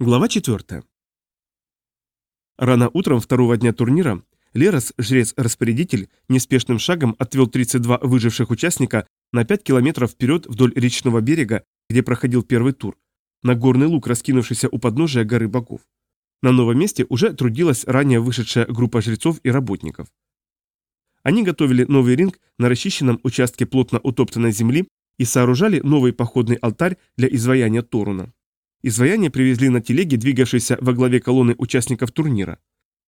Глава 4. Рано утром второго дня турнира Лерос, жрец-распорядитель, неспешным шагом отвел 32 выживших участника на 5 километров вперед вдоль речного берега, где проходил первый тур, на горный луг, раскинувшийся у подножия горы богов. На новом месте уже трудилась ранее вышедшая группа жрецов и работников. Они готовили новый ринг на расчищенном участке плотно утоптанной земли и сооружали новый походный алтарь для изваяния Торуна. Изваяние привезли на телеге, двигавшейся во главе колонны участников турнира.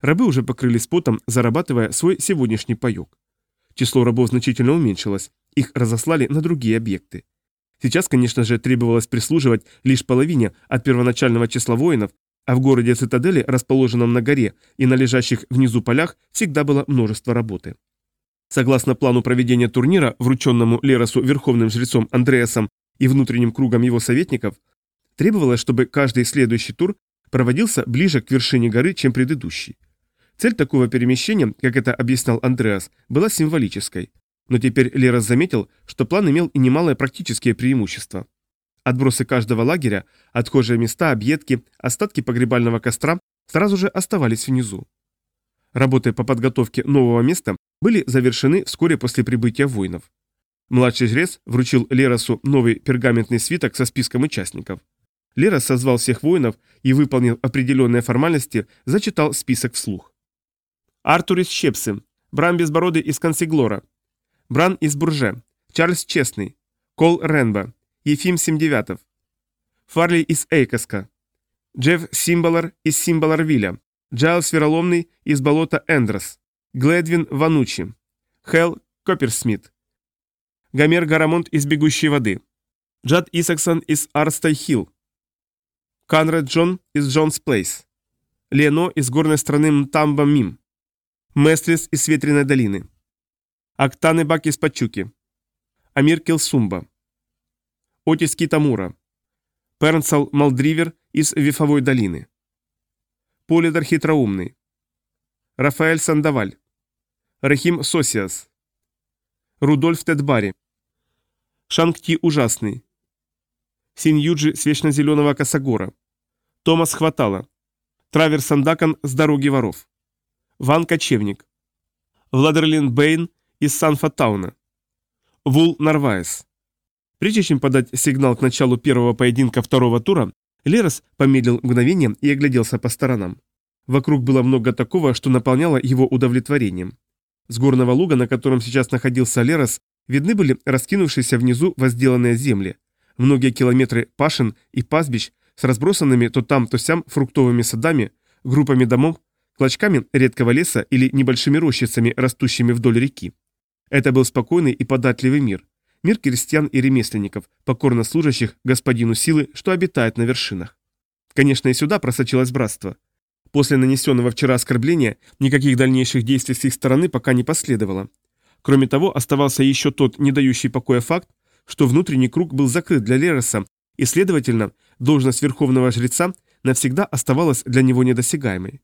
Рабы уже покрылись потом, зарабатывая свой сегодняшний паёк. Число рабов значительно уменьшилось, их разослали на другие объекты. Сейчас, конечно же, требовалось прислуживать лишь половине от первоначального числа воинов, а в городе Цитадели, расположенном на горе и на лежащих внизу полях, всегда было множество работы. Согласно плану проведения турнира, врученному Леросу верховным жрецом Андреасом и внутренним кругом его советников, Требовалось, чтобы каждый следующий тур проводился ближе к вершине горы, чем предыдущий. Цель такого перемещения, как это объяснял Андреас, была символической. Но теперь Лера заметил, что план имел и немалое практические преимущество. Отбросы каждого лагеря, отхожие места, объедки, остатки погребального костра сразу же оставались внизу. Работы по подготовке нового места были завершены вскоре после прибытия воинов. Младший жрец вручил Леросу новый пергаментный свиток со списком участников. Лера созвал всех воинов и, выполнив определенные формальности, зачитал список вслух. Артур из Щепсы, Бран Безбородый из Консиглора, Бран из Бурже, Чарльз Честный, Кол Ренба, Ефим Семдевятов, Фарли из Эйкоска, Джефф Симбалар из Симбаларвиля, Джайлс Вероломный из болота Эндрос, Гледвин Ванучи, Хелл Копперсмит, Гомер Гарамонт из Бегущей воды, Джад Исаксон из Арстай Хилл, Канрад Джон из Джонс Плейс. Лено из горной страны Мтамба Мим. Меслис из Ветреной долины. Актаны Бак из Пачуки. Амир Килсумба. Отис Китамура. Пернсал Малдривер из Вифовой долины. Полидор Хитроумный. Рафаэль Сандаваль. Рахим Сосиас. Рудольф Тедбари. Шангти Ужасный. Синьюджи с вечно-зеленого косогора. Томас Хватала. Траверс Сандакан с дороги воров. Ван Кочевник. Владерлин Бэйн из Санфа-Тауна. Вул Нарваес. Прежде чем подать сигнал к началу первого поединка второго тура, Лерос помедлил мгновением и огляделся по сторонам. Вокруг было много такого, что наполняло его удовлетворением. С горного луга, на котором сейчас находился Лерос, видны были раскинувшиеся внизу возделанные земли, многие километры пашин и пастбищ с разбросанными то там, то сям фруктовыми садами, группами домов, клочками редкого леса или небольшими рощицами, растущими вдоль реки. Это был спокойный и податливый мир. Мир крестьян и ремесленников, покорно служащих господину силы, что обитает на вершинах. Конечно, и сюда просочилось братство. После нанесенного вчера оскорбления никаких дальнейших действий с их стороны пока не последовало. Кроме того, оставался еще тот, не дающий покоя факт, что внутренний круг был закрыт для Лероса и, следовательно, должность верховного жреца навсегда оставалась для него недосягаемой.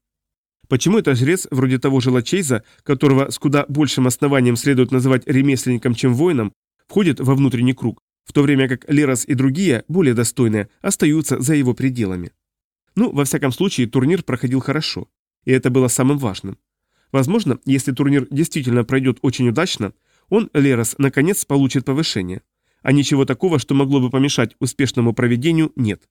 Почему этот жрец, вроде того же Лачейза, которого с куда большим основанием следует называть ремесленником, чем воином, входит во внутренний круг, в то время как Лерас и другие, более достойные, остаются за его пределами? Ну, во всяком случае, турнир проходил хорошо, и это было самым важным. Возможно, если турнир действительно пройдет очень удачно, он, Лерас наконец получит повышение – а ничего такого, что могло бы помешать успешному проведению, нет.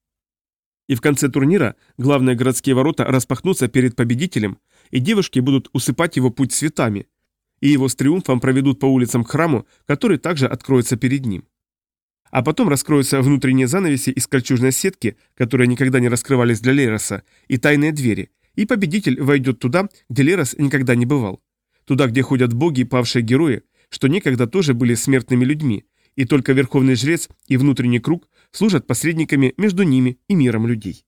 И в конце турнира главные городские ворота распахнутся перед победителем, и девушки будут усыпать его путь цветами, и его с триумфом проведут по улицам к храму, который также откроется перед ним. А потом раскроются внутренние занавеси из кольчужной сетки, которые никогда не раскрывались для Лероса, и тайные двери, и победитель войдет туда, где Лерос никогда не бывал. Туда, где ходят боги и павшие герои, что некогда тоже были смертными людьми, и только Верховный Жрец и внутренний круг служат посредниками между ними и миром людей.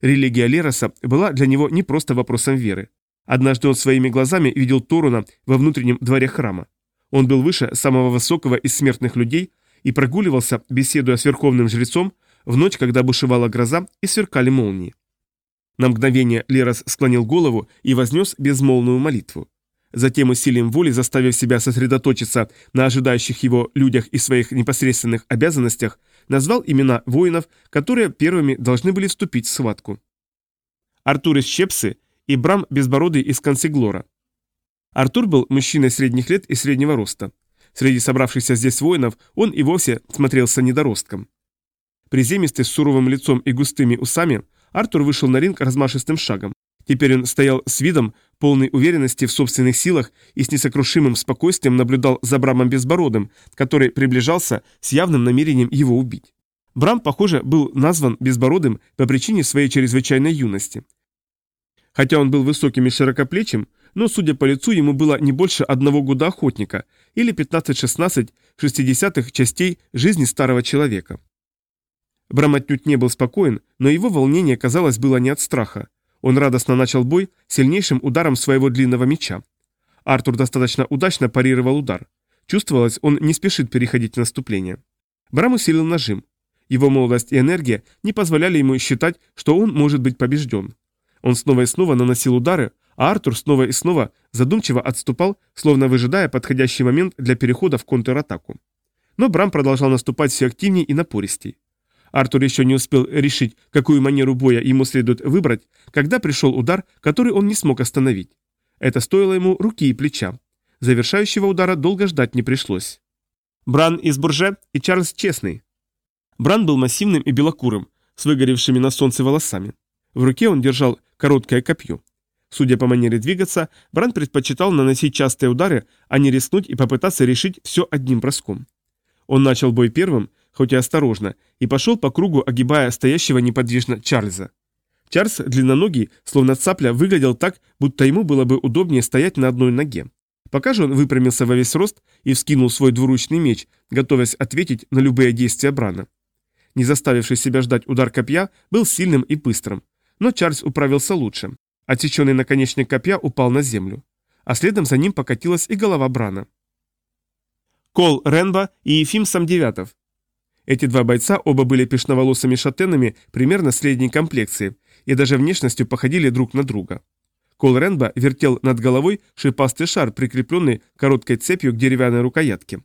Религия Лероса была для него не просто вопросом веры. Однажды он своими глазами видел Торуна во внутреннем дворе храма. Он был выше самого высокого из смертных людей и прогуливался, беседуя с Верховным Жрецом, в ночь, когда бушевала гроза и сверкали молнии. На мгновение Лерос склонил голову и вознес безмолвную молитву. Затем усилием воли, заставив себя сосредоточиться на ожидающих его людях и своих непосредственных обязанностях, назвал имена воинов, которые первыми должны были вступить в схватку. Артур из Чепсы и Брам Безбородый из Консиглора. Артур был мужчиной средних лет и среднего роста. Среди собравшихся здесь воинов он и вовсе смотрелся недоростком. Приземистый с суровым лицом и густыми усами, Артур вышел на ринг размашистым шагом. Теперь он стоял с видом, полной уверенности в собственных силах и с несокрушимым спокойствием наблюдал за Брамом Безбородым, который приближался с явным намерением его убить. Брам, похоже, был назван Безбородым по причине своей чрезвычайной юности. Хотя он был высоким и широкоплечим, но, судя по лицу, ему было не больше одного года охотника или 15-16 шестидесятых частей жизни старого человека. Брам отнюдь не был спокоен, но его волнение, казалось, было не от страха. Он радостно начал бой сильнейшим ударом своего длинного меча. Артур достаточно удачно парировал удар. Чувствовалось, он не спешит переходить в наступление. Брам усилил нажим. Его молодость и энергия не позволяли ему считать, что он может быть побежден. Он снова и снова наносил удары, а Артур снова и снова задумчиво отступал, словно выжидая подходящий момент для перехода в контратаку. Но Брам продолжал наступать все активнее и напористей. Артур еще не успел решить, какую манеру боя ему следует выбрать, когда пришел удар, который он не смог остановить. Это стоило ему руки и плеча. Завершающего удара долго ждать не пришлось. Бран из Бурже и Чарльз Честный. Бран был массивным и белокурым, с выгоревшими на солнце волосами. В руке он держал короткое копье. Судя по манере двигаться, Бран предпочитал наносить частые удары, а не рискнуть и попытаться решить все одним броском. Он начал бой первым, хоть и осторожно, и пошел по кругу, огибая стоящего неподвижно Чарльза. Чарльз, длинноногий, словно цапля, выглядел так, будто ему было бы удобнее стоять на одной ноге. Пока же он выпрямился во весь рост и вскинул свой двуручный меч, готовясь ответить на любые действия Брана. Не заставивший себя ждать удар копья, был сильным и быстрым. Но Чарльз управился лучше. Отсеченный наконечник копья упал на землю. А следом за ним покатилась и голова Брана. Кол Ренба и Ефим Самдевятов, эти два бойца оба были пешноволосыми шатенами примерно средней комплекции и даже внешностью походили друг на друга. Кол Ренба вертел над головой шипастый шар, прикрепленный короткой цепью к деревянной рукоятке.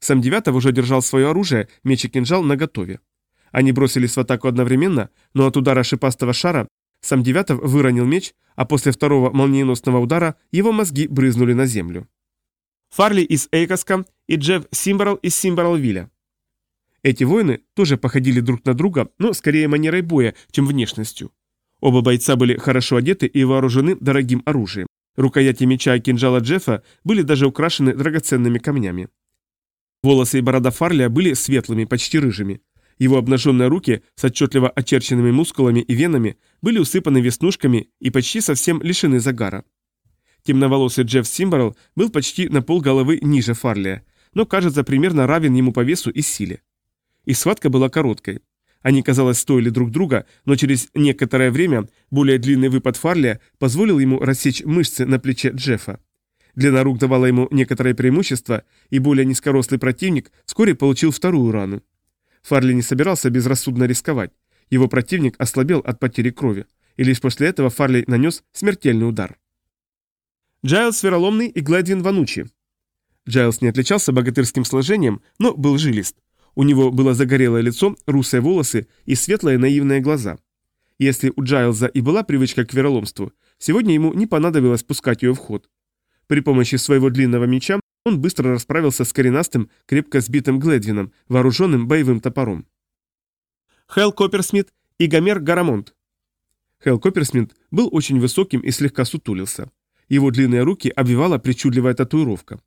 Сам Девятов уже держал свое оружие, меч и кинжал наготове. Они бросились в атаку одновременно, но от удара шипастого шара сам Девятов выронил меч, а после второго молниеносного удара его мозги брызнули на землю. Фарли из Эйкоска и Джефф Симбарл из Симборалвилля. Эти воины тоже походили друг на друга, но скорее манерой боя, чем внешностью. Оба бойца были хорошо одеты и вооружены дорогим оружием. Рукояти меча и кинжала Джеффа были даже украшены драгоценными камнями. Волосы и борода Фарлия были светлыми, почти рыжими. Его обнаженные руки с отчетливо очерченными мускулами и венами были усыпаны веснушками и почти совсем лишены загара. Темноволосый Джефф Симбарл был почти на пол головы ниже Фарлия, но кажется примерно равен ему по весу и силе. И схватка была короткой. Они, казалось, стоили друг друга, но через некоторое время более длинный выпад Фарли позволил ему рассечь мышцы на плече Джеффа. Длина рук давала ему некоторое преимущество, и более низкорослый противник вскоре получил вторую рану. Фарли не собирался безрассудно рисковать. Его противник ослабел от потери крови, и лишь после этого Фарли нанес смертельный удар. Джайлс Вероломный и Глэдвин Ванучи. Джайлс не отличался богатырским сложением, но был жилист. У него было загорелое лицо, русые волосы и светлые наивные глаза. Если у Джайлза и была привычка к вероломству, сегодня ему не понадобилось пускать ее в ход. При помощи своего длинного меча он быстро расправился с коренастым, крепко сбитым Гледвином, вооруженным боевым топором. Хелл Копперсмит и Гомер Гарамонт. Хелл Копперсмит был очень высоким и слегка сутулился. Его длинные руки обвивала причудливая татуировка.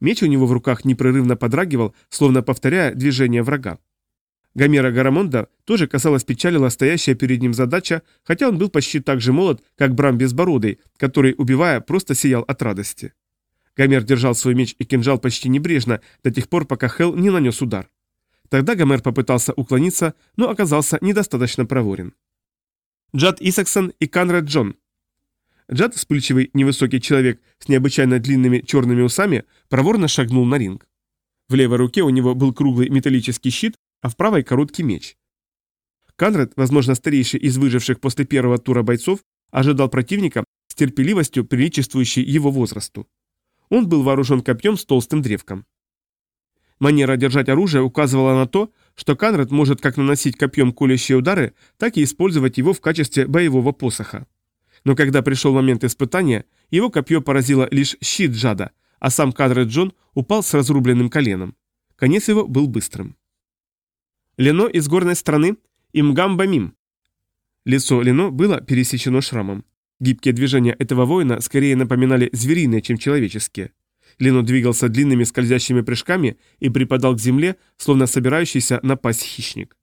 Меч у него в руках непрерывно подрагивал, словно повторяя движение врага. Гомера Гарамонда тоже, казалось, печалила стоящая перед ним задача, хотя он был почти так же молод, как Брам Безбородый, который, убивая, просто сиял от радости. Гомер держал свой меч и кинжал почти небрежно, до тех пор, пока Хел не нанес удар. Тогда Гомер попытался уклониться, но оказался недостаточно проворен. Джад Исаксон и Канрад Джон, Джад вспыльчивый невысокий человек с необычайно длинными черными усами проворно шагнул на ринг. В левой руке у него был круглый металлический щит, а в правой короткий меч. Канрад, возможно, старейший из выживших после первого тура бойцов, ожидал противника с терпеливостью, приличествующей его возрасту. Он был вооружен копьем с толстым древком. Манера держать оружие указывала на то, что Канрад может как наносить копьем колющие удары, так и использовать его в качестве боевого посоха. Но когда пришел момент испытания, его копье поразило лишь щит Джада, а сам кадр Джон упал с разрубленным коленом. Конец его был быстрым. Лено из горной страны Имгамба Мим. Лицо Лено было пересечено шрамом. Гибкие движения этого воина скорее напоминали звериные, чем человеческие. Лено двигался длинными скользящими прыжками и припадал к земле, словно собирающийся напасть хищник.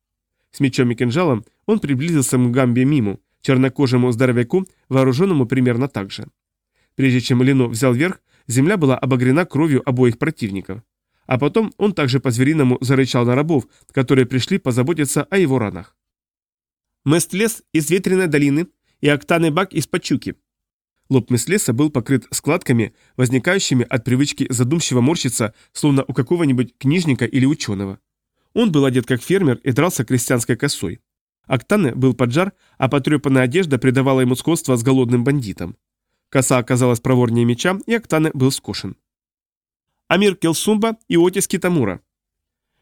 С мечом и кинжалом он приблизился к Мгамбе Миму, чернокожему здоровяку, вооруженному примерно так же. Прежде чем Лино взял верх, земля была обогрена кровью обоих противников. А потом он также по-звериному зарычал на рабов, которые пришли позаботиться о его ранах. Местлес из Ветреной долины и Октаны Бак из Пачуки. Лоб Местлеса был покрыт складками, возникающими от привычки задумчиво морщиться, словно у какого-нибудь книжника или ученого. Он был одет как фермер и дрался крестьянской косой. Актане был поджар, а потрепанная одежда придавала ему сходство с голодным бандитом. Коса оказалась проворнее меча, и Актане был скошен. Амир Келсумба и Отис Китамура.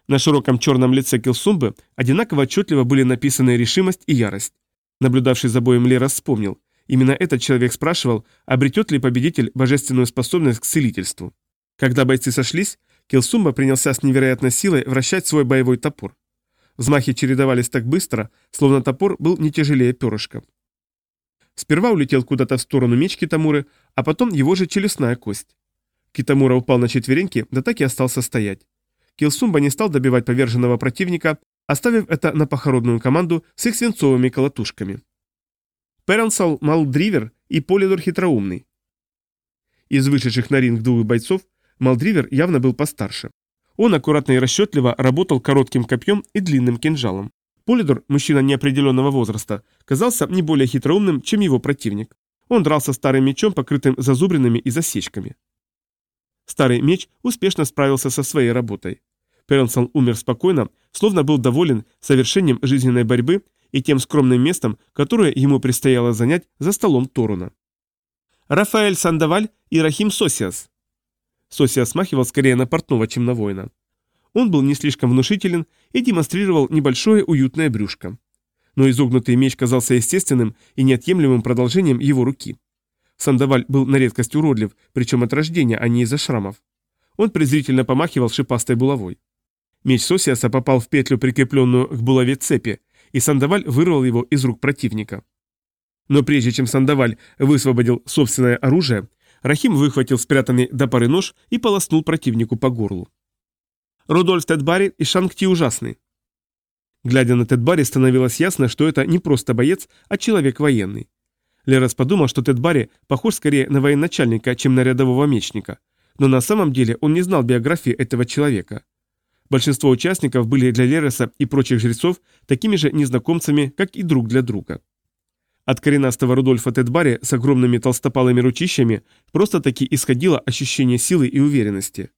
На широком черном лице Келсумбы одинаково отчетливо были написаны решимость и ярость. Наблюдавший за боем Лера вспомнил. Именно этот человек спрашивал, обретет ли победитель божественную способность к целительству. Когда бойцы сошлись, Келсумба принялся с невероятной силой вращать свой боевой топор. Взмахи чередовались так быстро, словно топор был не тяжелее перышка. Сперва улетел куда-то в сторону меч Китамуры, а потом его же челюстная кость. Китамура упал на четвереньки, да так и остался стоять. Килсумба не стал добивать поверженного противника, оставив это на похоронную команду с их свинцовыми колотушками. Перансал Малдривер и Полидор хитроумный. Из вышедших на ринг двух бойцов Малдривер явно был постарше. Он аккуратно и расчетливо работал коротким копьем и длинным кинжалом. Полидор, мужчина неопределенного возраста, казался не более хитроумным, чем его противник. Он дрался старым мечом, покрытым зазубринами и засечками. Старый меч успешно справился со своей работой. Перенсон умер спокойно, словно был доволен совершением жизненной борьбы и тем скромным местом, которое ему предстояло занять за столом Торуна. Рафаэль Сандаваль и Рахим Сосиас Сося смахивал скорее на портного, чем на воина. Он был не слишком внушителен и демонстрировал небольшое уютное брюшко. Но изогнутый меч казался естественным и неотъемлемым продолжением его руки. Сандаваль был на редкость уродлив, причем от рождения, а не из-за шрамов. Он презрительно помахивал шипастой булавой. Меч Сосиаса попал в петлю, прикрепленную к булаве цепи, и Сандаваль вырвал его из рук противника. Но прежде чем Сандаваль высвободил собственное оружие, Рахим выхватил спрятанный до поры нож и полоснул противнику по горлу. Рудольф Тедбари и Шангти ужасны. Глядя на Тедбари, становилось ясно, что это не просто боец, а человек военный. Лерас подумал, что Тедбари похож скорее на военачальника, чем на рядового мечника. Но на самом деле он не знал биографии этого человека. Большинство участников были для Лереса и прочих жрецов такими же незнакомцами, как и друг для друга. От коренастого Рудольфа Тедбари с огромными толстопалыми ручищами просто-таки исходило ощущение силы и уверенности.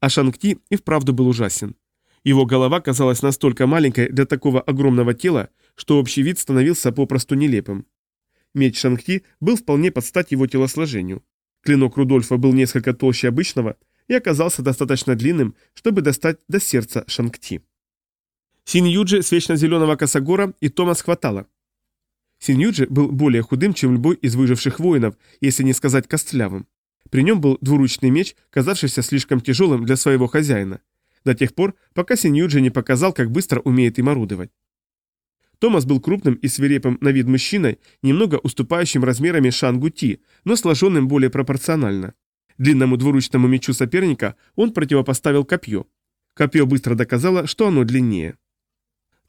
А Шангти и вправду был ужасен. Его голова казалась настолько маленькой для такого огромного тела, что общий вид становился попросту нелепым. Меч Шангти был вполне под стать его телосложению. Клинок Рудольфа был несколько толще обычного и оказался достаточно длинным, чтобы достать до сердца Шангти. Синь Юджи с вечно зеленого косогора и Томас хватало – Синьюджи был более худым, чем любой из выживших воинов, если не сказать костлявым. При нем был двуручный меч, казавшийся слишком тяжелым для своего хозяина. До тех пор, пока Синьюджи не показал, как быстро умеет им орудовать. Томас был крупным и свирепым на вид мужчиной, немного уступающим размерами Шангути, но сложенным более пропорционально. Длинному двуручному мечу соперника он противопоставил копье. Копье быстро доказало, что оно длиннее.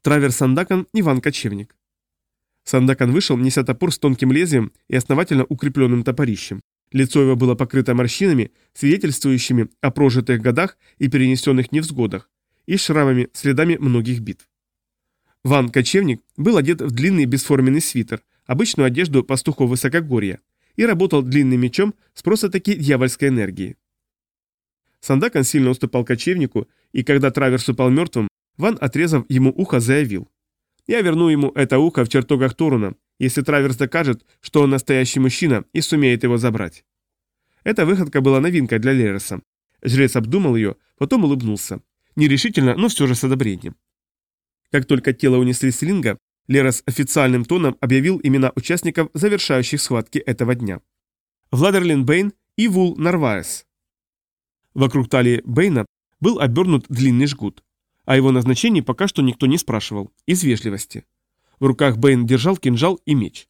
Траверс Сандакан, Иван Кочевник. Сандакан вышел, неся топор с тонким лезвием и основательно укрепленным топорищем. Лицо его было покрыто морщинами, свидетельствующими о прожитых годах и перенесенных невзгодах, и шрамами, следами многих битв. Ван Кочевник был одет в длинный бесформенный свитер, обычную одежду пастухов высокогорья, и работал длинным мечом с просто-таки дьявольской энергией. Сандакан сильно уступал кочевнику, и когда Траверс упал мертвым, Ван, отрезав ему ухо, заявил. Я верну ему это ухо в чертогах Турна, если Траверс докажет, что он настоящий мужчина и сумеет его забрать. Эта выходка была новинкой для Лереса. Жрец обдумал ее, потом улыбнулся. Нерешительно, но все же с одобрением. Как только тело унесли Слинга, Лерос официальным тоном объявил имена участников, завершающих схватки этого дня. Владерлин Бэйн и Вул Нарваес. Вокруг талии Бэйна был обернут длинный жгут. О его назначении пока что никто не спрашивал, из вежливости. В руках Бэйн держал кинжал и меч.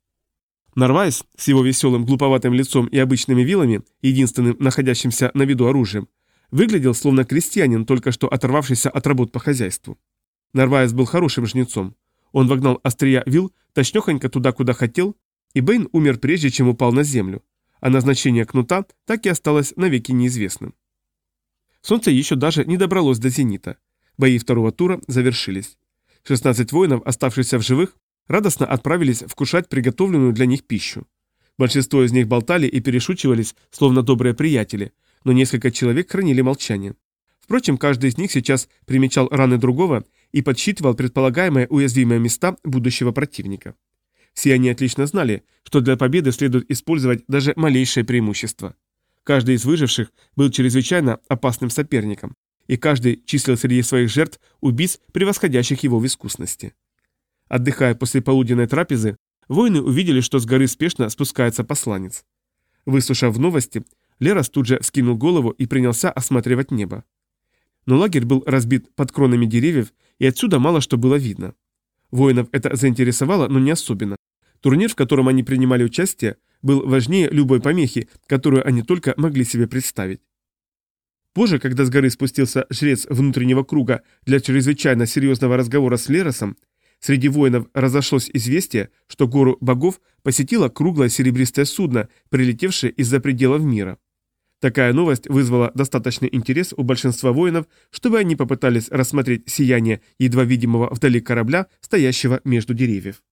Нарвайс с его веселым глуповатым лицом и обычными вилами, единственным находящимся на виду оружием, выглядел словно крестьянин, только что оторвавшийся от работ по хозяйству. Нарвайс был хорошим жнецом. Он вогнал острия вил точнёхонько туда, куда хотел, и Бэйн умер прежде, чем упал на землю, а назначение кнута так и осталось навеки неизвестным. Солнце еще даже не добралось до зенита. Бои второго тура завершились. 16 воинов, оставшихся в живых, радостно отправились вкушать приготовленную для них пищу. Большинство из них болтали и перешучивались, словно добрые приятели, но несколько человек хранили молчание. Впрочем, каждый из них сейчас примечал раны другого и подсчитывал предполагаемые уязвимые места будущего противника. Все они отлично знали, что для победы следует использовать даже малейшее преимущество. Каждый из выживших был чрезвычайно опасным соперником, и каждый числил среди своих жертв убийц, превосходящих его в искусности. Отдыхая после полуденной трапезы, воины увидели, что с горы спешно спускается посланец. Выслушав новости, Лерас тут же скинул голову и принялся осматривать небо. Но лагерь был разбит под кронами деревьев, и отсюда мало что было видно. Воинов это заинтересовало, но не особенно. Турнир, в котором они принимали участие, был важнее любой помехи, которую они только могли себе представить. Позже, когда с горы спустился жрец внутреннего круга для чрезвычайно серьезного разговора с Леросом, среди воинов разошлось известие, что гору богов посетило круглое серебристое судно, прилетевшее из-за пределов мира. Такая новость вызвала достаточный интерес у большинства воинов, чтобы они попытались рассмотреть сияние едва видимого вдали корабля, стоящего между деревьев.